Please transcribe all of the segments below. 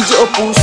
DJ Opus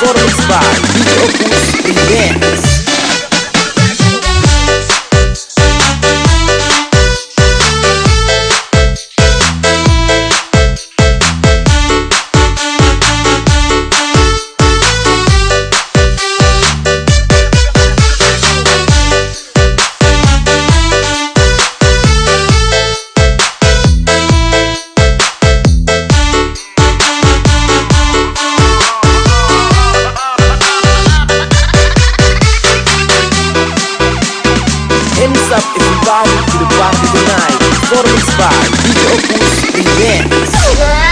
Hands up everybody to the party tonight. Totally Spy, DJ Opus Events.